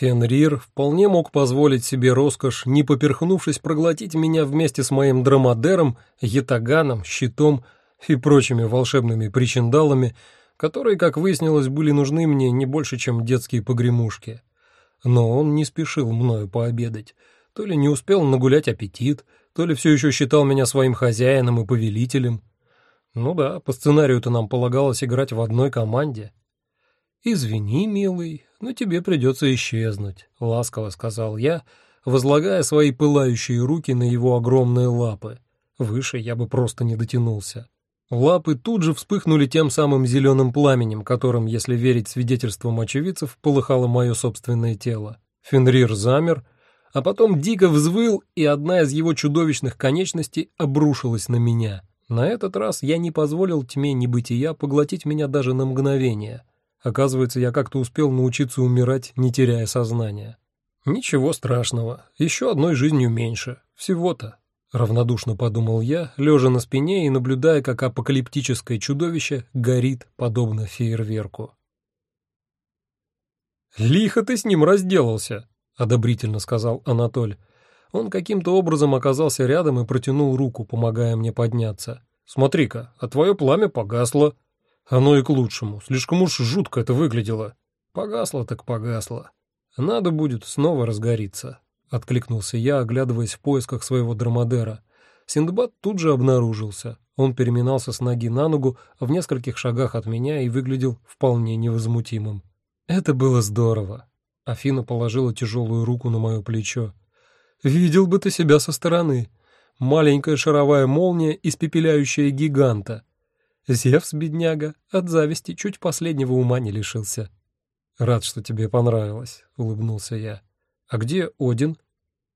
Фенрир вполне мог позволить себе роскошь, не поперхнувшись проглотить меня вместе с моим драмадером, ятаганом, щитом и прочими волшебными причиндалами, которые, как выяснилось, были нужны мне не больше, чем детские погремушки. Но он не спешил мною пообедать, то ли не успел нагулять аппетит, то ли все еще считал меня своим хозяином и повелителем. Ну да, по сценарию-то нам полагалось играть в одной команде. «Извини, милый, но тебе придется исчезнуть», — ласково сказал я, возлагая свои пылающие руки на его огромные лапы. Выше я бы просто не дотянулся. Лапы тут же вспыхнули тем самым зеленым пламенем, которым, если верить свидетельствам очевидцев, полыхало мое собственное тело. Фенрир замер, а потом дико взвыл, и одна из его чудовищных конечностей обрушилась на меня. На этот раз я не позволил тьме небытия поглотить меня даже на мгновение. Оказывается, я как-то успел научиться умирать, не теряя сознания. Ничего страшного, еще одной жизнью меньше, всего-то. Равнодушно подумал я, лежа на спине и наблюдая, как апокалиптическое чудовище горит, подобно фейерверку. «Лихо ты с ним разделался», — одобрительно сказал Анатоль. Он каким-то образом оказался рядом и протянул руку, помогая мне подняться. «Смотри-ка, а твое пламя погасло». «Оно и к лучшему, слишком уж жутко это выглядело». «Погасло так погасло. Надо будет снова разгориться». — откликнулся я, оглядываясь в поисках своего драмадера. Синдбад тут же обнаружился. Он переминался с ноги на ногу в нескольких шагах от меня и выглядел вполне невозмутимым. Это было здорово. Афина положила тяжелую руку на мое плечо. «Видел бы ты себя со стороны. Маленькая шаровая молния, испепеляющая гиганта. Зевс, бедняга, от зависти чуть последнего ума не лишился». «Рад, что тебе понравилось», — улыбнулся я. «А где Один?»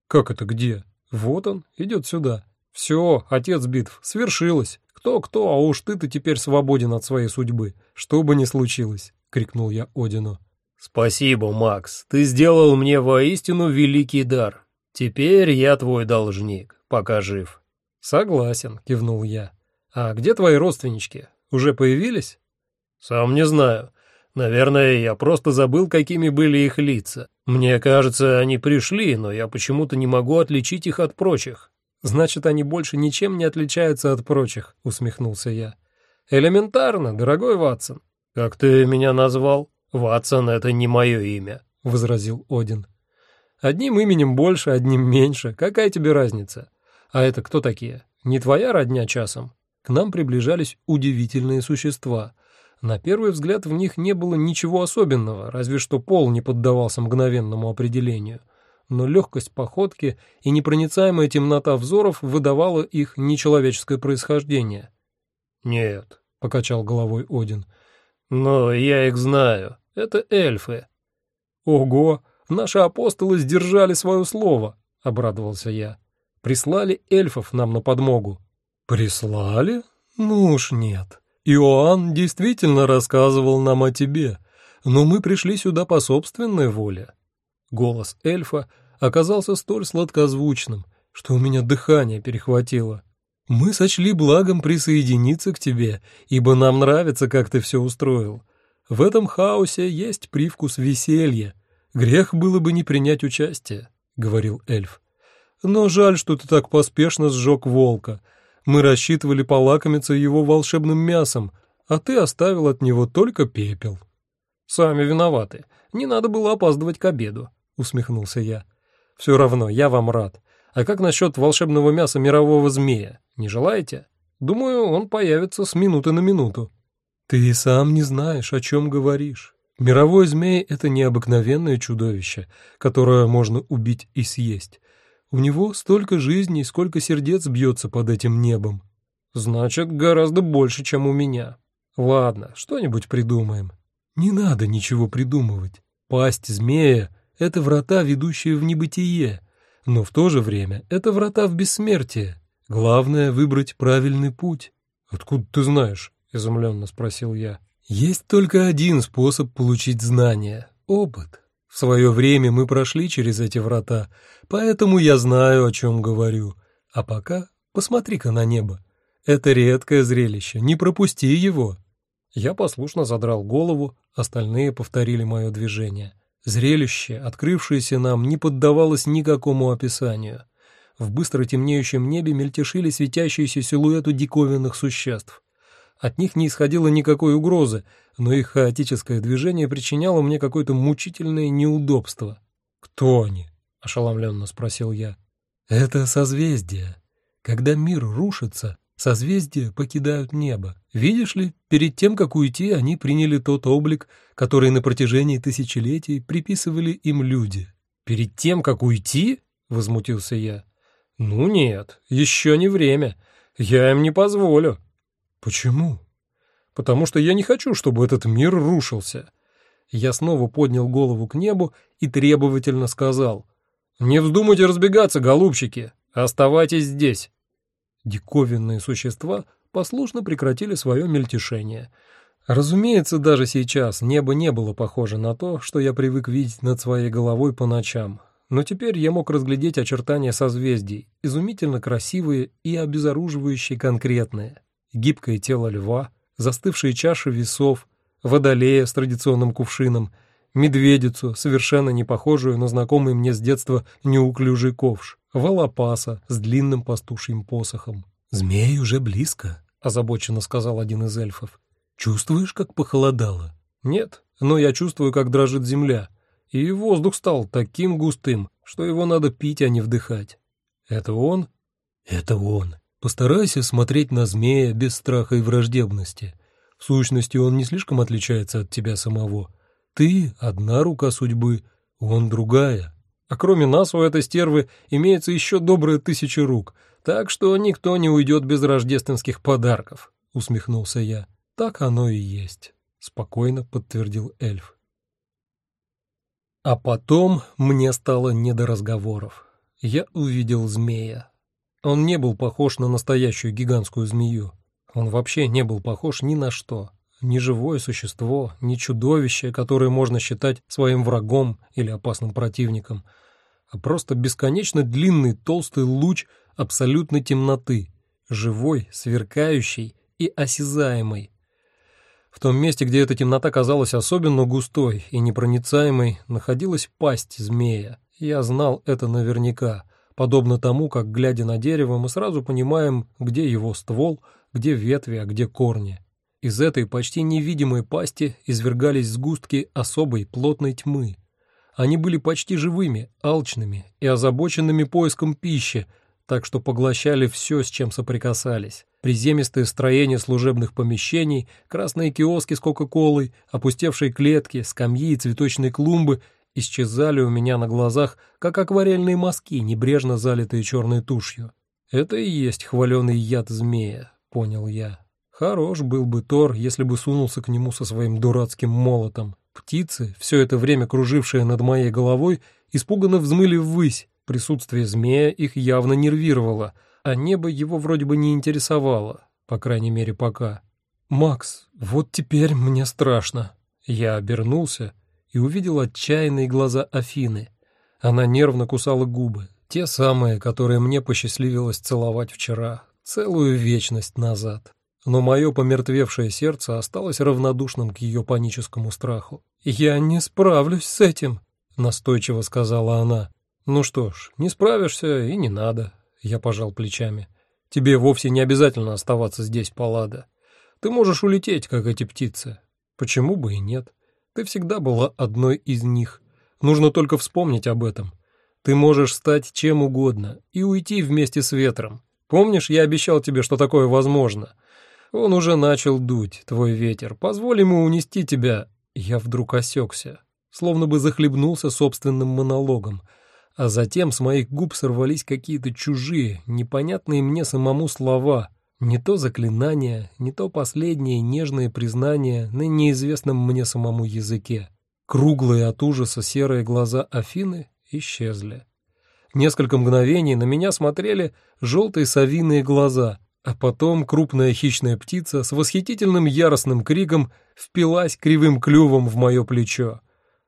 «Как это где? Вот он, идет сюда. Все, отец битв, свершилось. Кто-кто, а уж ты-то теперь свободен от своей судьбы, что бы ни случилось», — крикнул я Одину. «Спасибо, Макс, ты сделал мне воистину великий дар. Теперь я твой должник, пока жив». «Согласен», — кивнул я. «А где твои родственнички? Уже появились?» «Сам не знаю. Наверное, я просто забыл, какими были их лица. Мне кажется, они пришли, но я почему-то не могу отличить их от прочих. Значит, они больше ничем не отличаются от прочих, усмехнулся я. Элементарно, дорогой Ватсон. Как ты меня назвал? Ватсон — это не мое имя, возразил Один. Одним именем больше, одним меньше. Какая тебе разница? А это кто такие? Не твоя родня часом? К нам приближались удивительные существа — на первый взгляд в них не было ничего особенного, разве что пол не поддавался мгновенному определению. Но легкость походки и непроницаемая темнота взоров выдавала их нечеловеческое происхождение. «Нет», — покачал головой Один, — «но я их знаю. Это эльфы». «Ого! Наши апостолы сдержали свое слово», — обрадовался я. «Прислали эльфов нам на подмогу». «Прислали? Ну уж нет». Иоанн действительно рассказывал нам о тебе, но мы пришли сюда по собственной воле». Голос эльфа оказался столь сладкозвучным, что у меня дыхание перехватило. «Мы сочли благом присоединиться к тебе, ибо нам нравится, как ты все устроил. В этом хаосе есть привкус веселья. Грех было бы не принять участие», — говорил эльф. «Но жаль, что ты так поспешно сжег волка. Мы рассчитывали полакомиться его волшебным мясом, а ты оставил от него только пепел». «Сами виноваты. Не надо было опаздывать к обеду», — усмехнулся я. «Все равно, я вам рад. А как насчет волшебного мяса мирового змея? Не желаете? Думаю, он появится с минуты на минуту». «Ты и сам не знаешь, о чем говоришь. Мировой змей — это необыкновенное чудовище, которое можно убить и съесть. У него столько жизней, сколько сердец бьется под этим небом. Значит, гораздо больше, чем у меня. Ладно, что-нибудь придумаем. Не надо ничего придумывать. Пасть змея — это врата, ведущие в небытие, но в то же время это врата в бессмертие. Главное — выбрать правильный путь. «Откуда ты знаешь?» — изумленно спросил я. «Есть только один способ получить знания — опыт. В свое время мы прошли через эти врата, поэтому я знаю, о чем говорю. А пока посмотри-ка на небо. Это редкое зрелище, не пропусти его». Я послушно задрал голову, остальные повторили мое движение. Зрелище, открывшееся нам, не поддавалось никакому описанию. В быстро темнеющем небе мельтешили светящиеся силуэты диковинных существ. От них не исходило никакой угрозы, но их хаотическое движение причиняло мне какое-то мучительное неудобство. «Кто они?» — ошеломленно спросил я. «Это созвездие. Когда мир рушится, созвездия покидают небо. Видишь ли, перед тем, как уйти, они приняли тот облик, который на протяжении тысячелетий приписывали им люди». «Перед тем, как уйти?» — возмутился я. «Ну нет, еще не время. Я им не позволю». «Почему?» «Потому что я не хочу, чтобы этот мир рушился». Я снова поднял голову к небу и требовательно сказал. «Не вздумайте разбегаться, голубчики! Оставайтесь здесь!» Диковинные существа послушно прекратили свое мельтешение. Разумеется, даже сейчас небо не было похоже на то, что я привык видеть над своей головой по ночам. Но теперь я мог разглядеть очертания созвездий, изумительно красивые и обезоруживающие конкретные гибкое тело льва, застывшие чаши весов, водолея с традиционным кувшином, медведицу, совершенно не похожую на знакомый мне с детства неуклюжий ковш, волопаса с длинным пастушьим посохом. «Змей уже близко», — озабоченно сказал один из эльфов. «Чувствуешь, как похолодало?» «Нет, но я чувствую, как дрожит земля, и воздух стал таким густым, что его надо пить, а не вдыхать». «Это он?» «Это он», Постарайся смотреть на змея без страха и враждебности. В сущности, он не слишком отличается от тебя самого. Ты — одна рука судьбы, он — другая. А кроме нас у этой стервы имеется еще добрая тысяча рук, так что никто не уйдет без рождественских подарков», — усмехнулся я. «Так оно и есть», — спокойно подтвердил эльф. А потом мне стало не до разговоров. Я увидел змея. Он не был похож на настоящую гигантскую змею. Он вообще не был похож ни на что. Ни живое существо, ни чудовище, которое можно считать своим врагом или опасным противником, а просто бесконечно длинный толстый луч абсолютной темноты, живой, сверкающий и осязаемый. В том месте, где эта темнота казалась особенно густой и непроницаемой, находилась пасть змея. Я знал это наверняка — подобно тому, как, глядя на дерево, мы сразу понимаем, где его ствол, где ветви, а где корни. Из этой почти невидимой пасти извергались сгустки особой плотной тьмы. Они были почти живыми, алчными и озабоченными поиском пищи, так что поглощали все, с чем соприкасались. Приземистые строения служебных помещений, красные киоски с Кока-Колой, опустевшие клетки, скамьи и цветочные клумбы исчезали у меня на глазах, как акварельные мазки, небрежно залитые черной тушью. Это и есть хваленый яд змея, понял я. Хорош был бы Тор, если бы сунулся к нему со своим дурацким молотом. Птицы, все это время кружившие над моей головой, испуганно взмыли ввысь. Присутствие змея их явно нервировало, а небо его вроде бы не интересовало, по крайней мере пока. «Макс, вот теперь мне страшно». Я обернулся и увидел отчаянные глаза Афины. Она нервно кусала губы, те самые, которые мне посчастливилось целовать вчера, целую вечность назад. Но мое помертвевшее сердце осталось равнодушным к ее паническому страху. «Я не справлюсь с этим», — настойчиво сказала она. «Ну что ж, не справишься и не надо», — я пожал плечами. «Тебе вовсе не обязательно оставаться здесь, Паллада. Ты можешь улететь, как эти птицы. Почему бы и нет?» Ты всегда была одной из них. Нужно только вспомнить об этом. Ты можешь стать чем угодно и уйти вместе с ветром. Помнишь, я обещал тебе, что такое возможно? Он уже начал дуть, твой ветер. Позволь ему унести тебя. Я вдруг осекся, словно бы захлебнулся собственным монологом. А затем с моих губ сорвались какие-то чужие, непонятные мне самому слова — не то заклинание, не то последнее нежное признание на неизвестном мне самому языке. Круглые от ужаса серые глаза Афины исчезли. Несколько мгновений на меня смотрели желтые совиные глаза, а потом крупная хищная птица с восхитительным яростным криком впилась кривым клювом в мое плечо.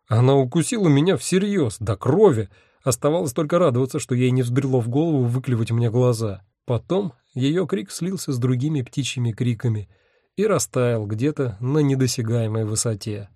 Она укусила меня всерьез, до крови. Оставалось только радоваться, что ей не взбрело в голову выклевать мне глаза. Потом ее крик слился с другими птичьими криками и растаял где-то на недосягаемой высоте.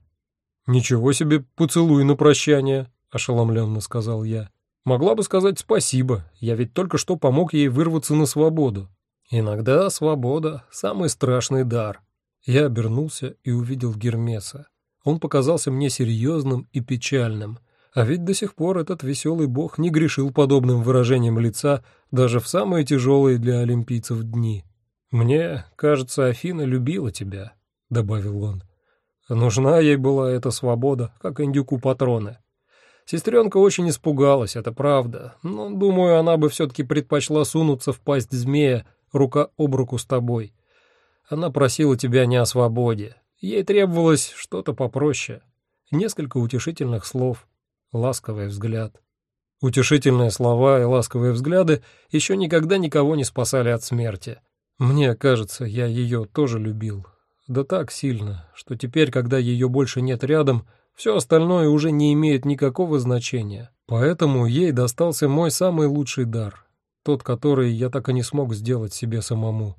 «Ничего себе поцелуй на прощание», — ошеломленно сказал я. «Могла бы сказать спасибо, я ведь только что помог ей вырваться на свободу». «Иногда свобода — самый страшный дар». Я обернулся и увидел Гермеса. Он показался мне серьезным и печальным, а ведь до сих пор этот веселый бог не грешил подобным выражением лица даже в самые тяжелые для олимпийцев дни. «Мне кажется, Афина любила тебя», — добавил он. Нужна ей была эта свобода, как индюку патроны. Сестренка очень испугалась, это правда, но, думаю, она бы все-таки предпочла сунуться в пасть змея рука об руку с тобой. Она просила тебя не о свободе, ей требовалось что-то попроще. Несколько утешительных слов, ласковый взгляд. Утешительные слова и ласковые взгляды еще никогда никого не спасали от смерти. Мне кажется, я ее тоже любил, да так сильно, что теперь, когда ее больше нет рядом, все остальное уже не имеет никакого значения. Поэтому ей достался мой самый лучший дар, тот, который я так и не смог сделать себе самому.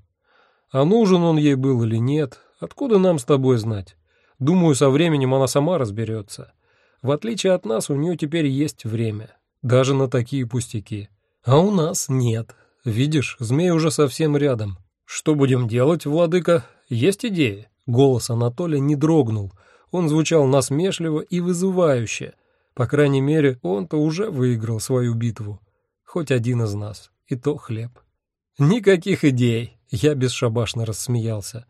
А нужен он ей был или нет, откуда нам с тобой знать? Думаю, со временем она сама разберется. В отличие от нас, у нее теперь есть время, даже на такие пустяки. А у нас нет. Видишь, змей уже совсем рядом. Что будем делать, владыка? Есть идеи?» Голос Анатолия не дрогнул. Он звучал насмешливо и вызывающе. По крайней мере, он-то уже выиграл свою битву. Хоть один из нас. И то хлеб. «Никаких идей!» Я бесшабашно рассмеялся.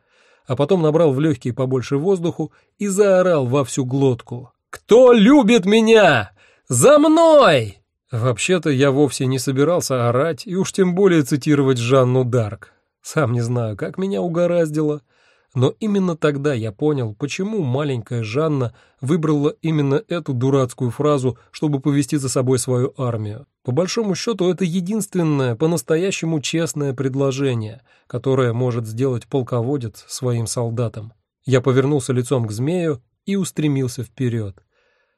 А потом набрал в легкие побольше воздуху и заорал во всю глотку. «Кто любит меня? За мной!» Вообще-то я вовсе не собирался орать и уж тем более цитировать Жанну Дарк. Сам не знаю, как меня угораздило. Но именно тогда я понял, почему маленькая Жанна выбрала именно эту дурацкую фразу, чтобы повести за собой свою армию. По большому счету, это единственное, по-настоящему честное предложение, которое может сделать полководец своим солдатам. Я повернулся лицом к змею и устремился вперед.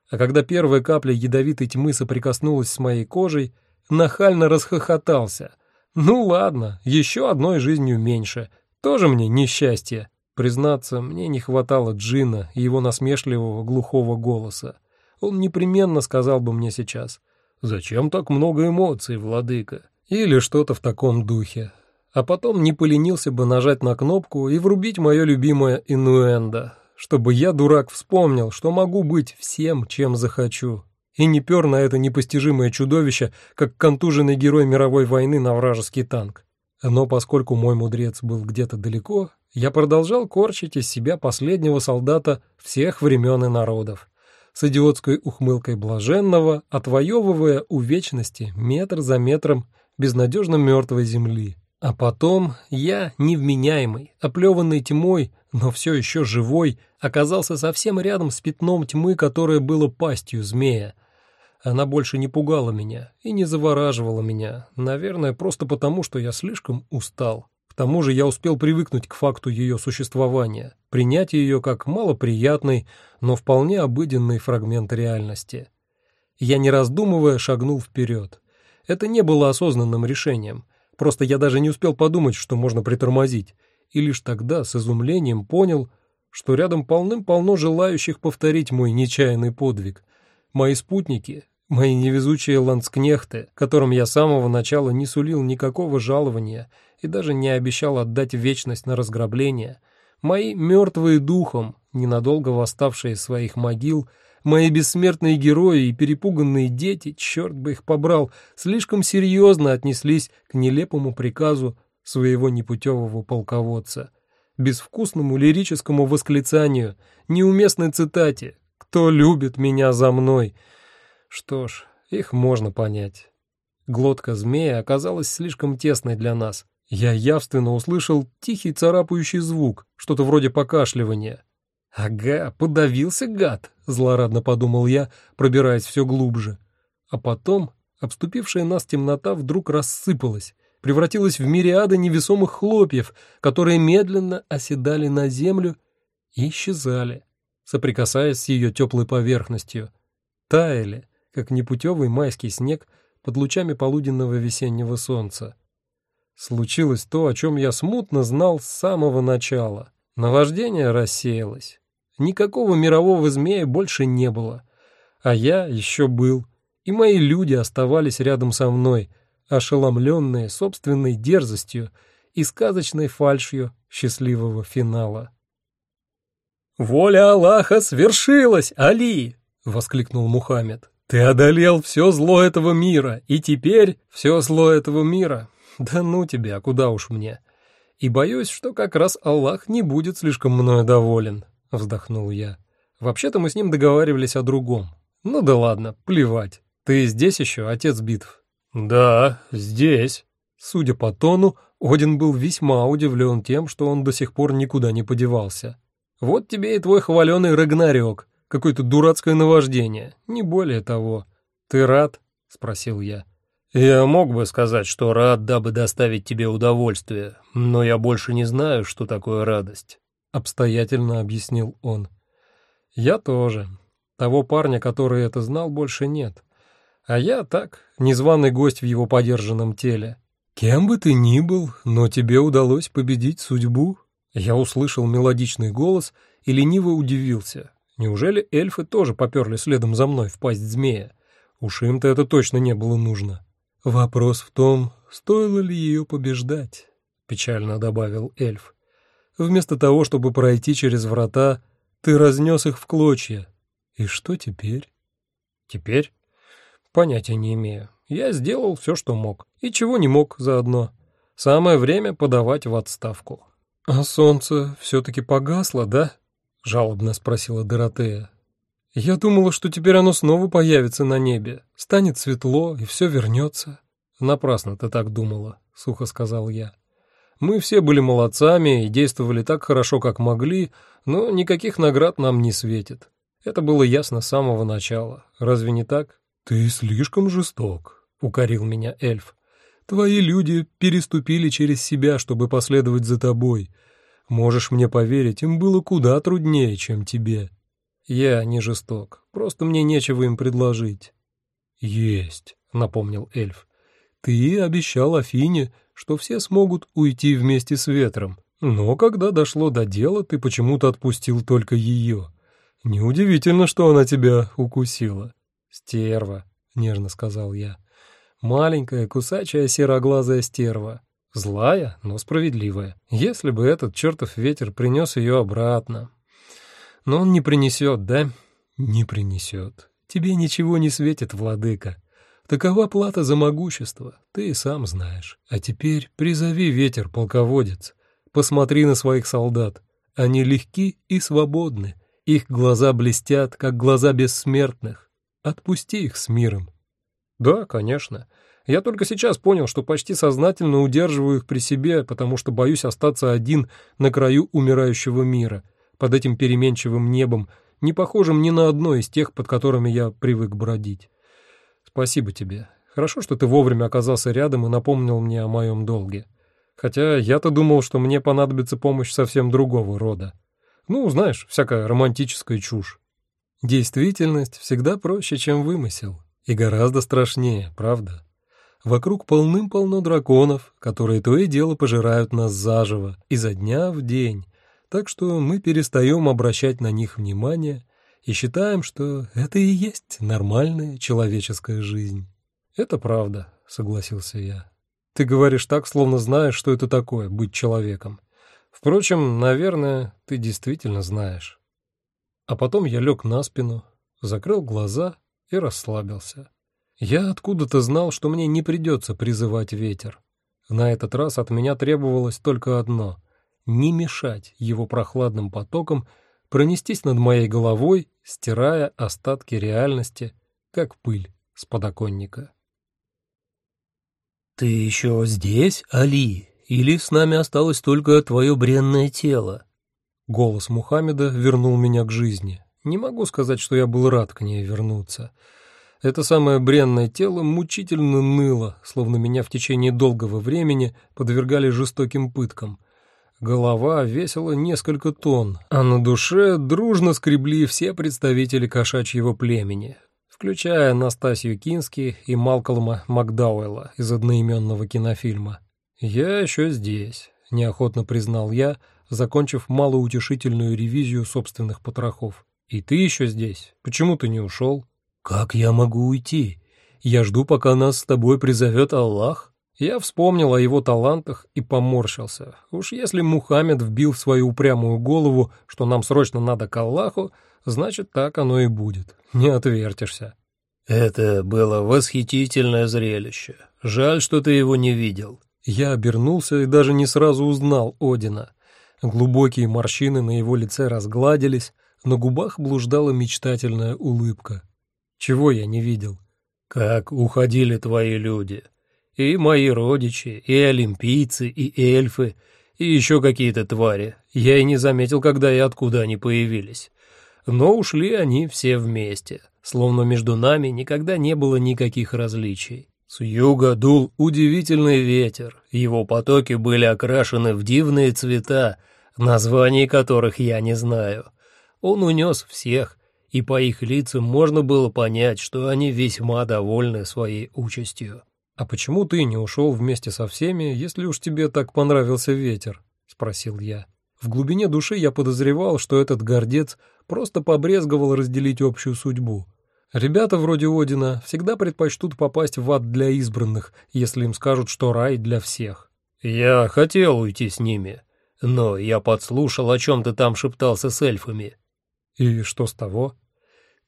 А когда первая капля ядовитой тьмы соприкоснулась с моей кожей, нахально расхохотался. Ну ладно, еще одной жизнью меньше. Тоже мне несчастье. Признаться, мне не хватало Джина и его насмешливого глухого голоса. Он непременно сказал бы мне сейчас «Зачем так много эмоций, владыка?» или что-то в таком духе. А потом не поленился бы нажать на кнопку и врубить мое любимое инуэндо, чтобы я, дурак, вспомнил, что могу быть всем, чем захочу, и не пер на это непостижимое чудовище, как контуженный герой мировой войны на вражеский танк. Но поскольку мой мудрец был где-то далеко, я продолжал корчить из себя последнего солдата всех времен и народов, с идиотской ухмылкой блаженного, отвоевывая у вечности метр за метром безнадежно мертвой земли. А потом я, невменяемый, оплеванный тьмой, но все еще живой, оказался совсем рядом с пятном тьмы, которое было пастью змея. Она больше не пугала меня и не завораживала меня, наверное, просто потому, что я слишком устал. К тому же я успел привыкнуть к факту ее существования, принять ее как малоприятный, но вполне обыденный фрагмент реальности. Я, не раздумывая, шагнул вперед. Это не было осознанным решением, просто я даже не успел подумать, что можно притормозить, и лишь тогда с изумлением понял, что рядом полным-полно желающих повторить мой нечаянный подвиг. Мои спутники, мои невезучие ланскнехты, которым я с самого начала не сулил никакого жалования и даже не обещал отдать вечность на разграбление, мои мертвые духом, ненадолго восставшие из своих могил, мои бессмертные герои и перепуганные дети, черт бы их побрал, слишком серьезно отнеслись к нелепому приказу своего непутевого полководца, безвкусному лирическому восклицанию, неуместной цитате «Кто любит меня за мной?» Что ж, их можно понять. Глотка змея оказалась слишком тесной для нас, я явственно услышал тихий царапающий звук, что-то вроде покашливания. «Ага, подавился гад», — злорадно подумал я, пробираясь все глубже. А потом обступившая нас темнота вдруг рассыпалась, превратилась в мириады невесомых хлопьев, которые медленно оседали на землю и исчезали, соприкасаясь с ее теплой поверхностью. Таяли, как непутевый майский снег под лучами полуденного весеннего солнца. Случилось то, о чем я смутно знал с самого начала. Наваждение рассеялось. Никакого мирового змея больше не было. А я еще был. И мои люди оставались рядом со мной, ошеломленные собственной дерзостью и сказочной фальшью счастливого финала. «Воля Аллаха свершилась, Али!» — воскликнул Мухаммед. «Ты одолел все зло этого мира, и теперь все зло этого мира. Да ну тебя, куда уж мне. И боюсь, что как раз Аллах не будет слишком мною доволен», — вздохнул я. «Вообще-то мы с ним договаривались о другом. Ну да ладно, плевать. Ты здесь еще, отец битв?» «Да, здесь». Судя по тону, Один был весьма удивлен тем, что он до сих пор никуда не подевался. «Вот тебе и твой хваленый Рагнарёк, какое-то дурацкое наваждение, не более того. Ты рад?» — спросил я. «Я мог бы сказать, что рад, дабы доставить тебе удовольствие, но я больше не знаю, что такое радость», — обстоятельно объяснил он. «Я тоже. Того парня, который это знал, больше нет. А я так, незваный гость в его подержанном теле. Кем бы ты ни был, но тебе удалось победить судьбу». Я услышал мелодичный голос и лениво удивился. Неужели эльфы тоже поперли следом за мной в пасть змея? Уж им-то это точно не было нужно. «Вопрос в том, стоило ли ее побеждать», — печально добавил эльф. «Вместо того, чтобы пройти через врата, ты разнес их в клочья. И что теперь?» «Теперь?» «Понятия не имею. Я сделал все, что мог. И чего не мог заодно. Самое время подавать в отставку». «А солнце все-таки погасло, да?» — жалобно спросила Доротея. Я думала, что теперь оно снова появится на небе, станет светло и все вернется. Напрасно ты так думала, сухо сказал я. Мы все были молодцами и действовали так хорошо, как могли, но никаких наград нам не светит. Это было ясно с самого начала. Разве не так? Ты слишком жесток, укорил меня эльф. Твои люди переступили через себя, чтобы последовать за тобой. Можешь мне поверить, им было куда труднее, чем тебе. «Я не жесток, просто мне нечего им предложить». «Есть», — напомнил эльф. «Ты обещал Афине, что все смогут уйти вместе с ветром, но когда дошло до дела, ты почему-то отпустил только ее. Неудивительно, что она тебя укусила». «Стерва», — нежно сказал я. «Маленькая, кусачая сероглазая стерва. Злая, но справедливая. Если бы этот чертов ветер принес ее обратно, но он не принесет, да? Не принесет. Тебе ничего не светит, владыка. Такова плата за могущество, ты и сам знаешь. А теперь призови ветер, полководец. Посмотри на своих солдат. Они легки и свободны. Их глаза блестят, как глаза бессмертных. Отпусти их с миром. Да, конечно. Я только сейчас понял, что почти сознательно удерживаю их при себе, потому что боюсь остаться один на краю умирающего мира — под этим переменчивым небом, не похожим ни на одно из тех, под которыми я привык бродить. Спасибо тебе. Хорошо, что ты вовремя оказался рядом и напомнил мне о моем долге. Хотя я-то думал, что мне понадобится помощь совсем другого рода. Ну, знаешь, всякая романтическая чушь. Действительность всегда проще, чем вымысел. И гораздо страшнее, правда? Вокруг полным-полно драконов, которые то и дело пожирают нас заживо, изо дня в день, так что мы перестаем обращать на них внимание и считаем, что это и есть нормальная человеческая жизнь. «Это правда», — согласился я. «Ты говоришь так, словно знаешь, что это такое — быть человеком. Впрочем, наверное, ты действительно знаешь». А потом я лег на спину, закрыл глаза и расслабился. Я откуда-то знал, что мне не придется призывать ветер. На этот раз от меня требовалось только одно не мешать его прохладным потокам пронестись над моей головой, стирая остатки реальности, как пыль с подоконника. «Ты еще здесь, Али? Или с нами осталось только твое бренное тело?» Голос Мухаммеда вернул меня к жизни. Не могу сказать, что я был рад к ней вернуться. Это самое бренное тело мучительно ныло, словно меня в течение долгого времени подвергали жестоким пыткам — Голова весила несколько тонн, а на душе дружно скребли все представители кошачьего племени, включая Настасью Кински и Малкольма Макдауэлла из одноименного кинофильма. «Я еще здесь», — неохотно признал я, закончив малоутешительную ревизию собственных потрохов. «И ты еще здесь? Почему ты не ушел?» «Как я могу уйти? Я жду, пока нас с тобой призовет Аллах». Я вспомнил о его талантах и поморщился. Уж если Мухаммед вбил в свою упрямую голову, что нам срочно надо к Аллаху, значит, так оно и будет. Не отвертишься. «Это было восхитительное зрелище. Жаль, что ты его не видел». Я обернулся и даже не сразу узнал Одина. Глубокие морщины на его лице разгладились, на губах блуждала мечтательная улыбка. Чего я не видел? «Как уходили твои люди. И мои родичи, и олимпийцы, и эльфы, и еще какие-то твари. Я и не заметил, когда и откуда они появились. Но ушли они все вместе, словно между нами никогда не было никаких различий. С юга дул удивительный ветер, его потоки были окрашены в дивные цвета, названий которых я не знаю. Он унес всех, и по их лицам можно было понять, что они весьма довольны своей участью. «А почему ты не ушел вместе со всеми, если уж тебе так понравился ветер?» — спросил я. В глубине души я подозревал, что этот гордец просто побрезговал разделить общую судьбу. Ребята вроде Одина всегда предпочтут попасть в ад для избранных, если им скажут, что рай для всех. «Я хотел уйти с ними, но я подслушал, о чем ты там шептался с эльфами». «И что с того?»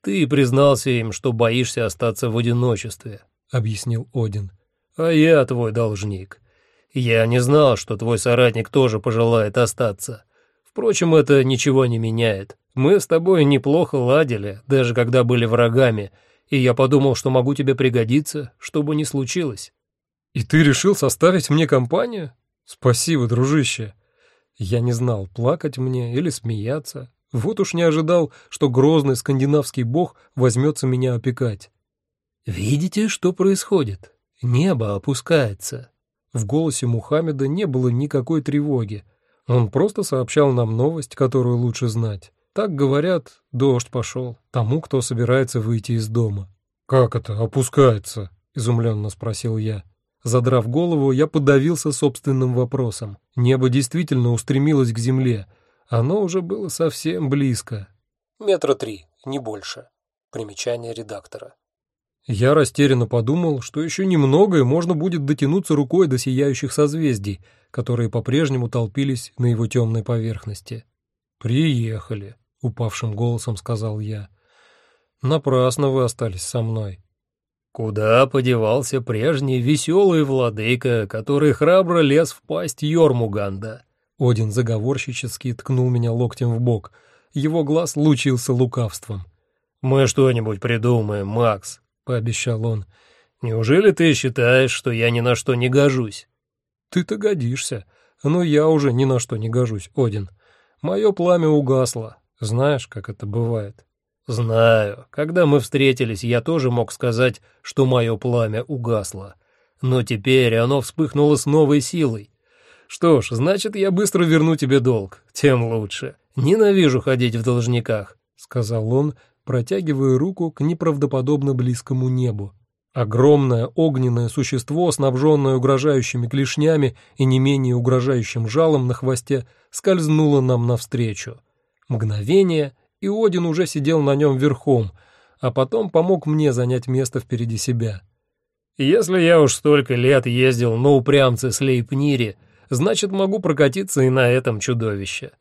«Ты признался им, что боишься остаться в одиночестве», — объяснил Один. «А я твой должник. Я не знал, что твой соратник тоже пожелает остаться. Впрочем, это ничего не меняет. Мы с тобой неплохо ладили, даже когда были врагами, и я подумал, что могу тебе пригодиться, что бы ни случилось». «И ты решил составить мне компанию? Спасибо, дружище. Я не знал, плакать мне или смеяться. Вот уж не ожидал, что грозный скандинавский бог возьмется меня опекать». «Видите, что происходит? Небо опускается». В голосе Мухаммеда не было никакой тревоги. Он просто сообщал нам новость, которую лучше знать. Так говорят, дождь пошел тому, кто собирается выйти из дома. «Как это опускается?» — изумленно спросил я. Задрав голову, я подавился собственным вопросом. Небо действительно устремилось к земле. Оно уже было совсем близко. «Метра три, не больше». Примечание редактора. Я растерянно подумал, что еще немного, и можно будет дотянуться рукой до сияющих созвездий, которые по-прежнему толпились на его темной поверхности. «Приехали», упавшим голосом сказал я. Напрасно вы остались со мной. Куда подевался прежний веселый владыка, который храбро лез в пасть Йормуганда? Один заговорщически ткнул меня локтем в бок. Его глаз лучился лукавством. «Мы что-нибудь придумаем, Макс», — пообещал он. «Неужели ты считаешь, что я ни на что не гожусь?» «Ты-то годишься, но я уже ни на что не гожусь, Один. Мое пламя угасло, знаешь, как это бывает?» «Знаю. Когда мы встретились, я тоже мог сказать, что мое пламя угасло. Но теперь оно вспыхнуло с новой силой. Что ж, значит, я быстро верну тебе долг. Тем лучше. Ненавижу ходить в должниках», — сказал он, протягивая руку к неправдоподобно близкому небу. Огромное огненное существо, снабженное угрожающими клешнями и не менее угрожающим жалом на хвосте, скользнуло нам навстречу. Мгновение, и Один уже сидел на нем верхом, а потом помог мне занять место впереди себя. «Если я уж столько лет ездил на упрямце с Лейпнири, значит, могу прокатиться и на этом чудовище».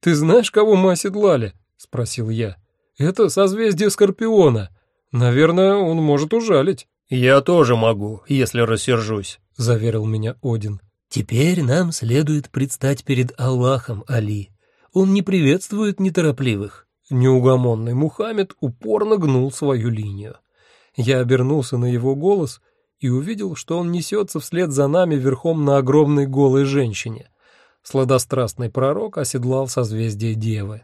«Ты знаешь, кого мы оседлали?» — спросил я. «Это созвездие Скорпиона. Наверное, он может ужалить». «Я тоже могу, если рассержусь», — заверил меня Один. «Теперь нам следует предстать перед Аллахом, Али», он не приветствует неторопливых. Неугомонный Мухаммед упорно гнул свою линию. Я обернулся на его голос и увидел, что он несется вслед за нами верхом на огромной голой женщине. Сладострастный пророк оседлал созвездие Девы.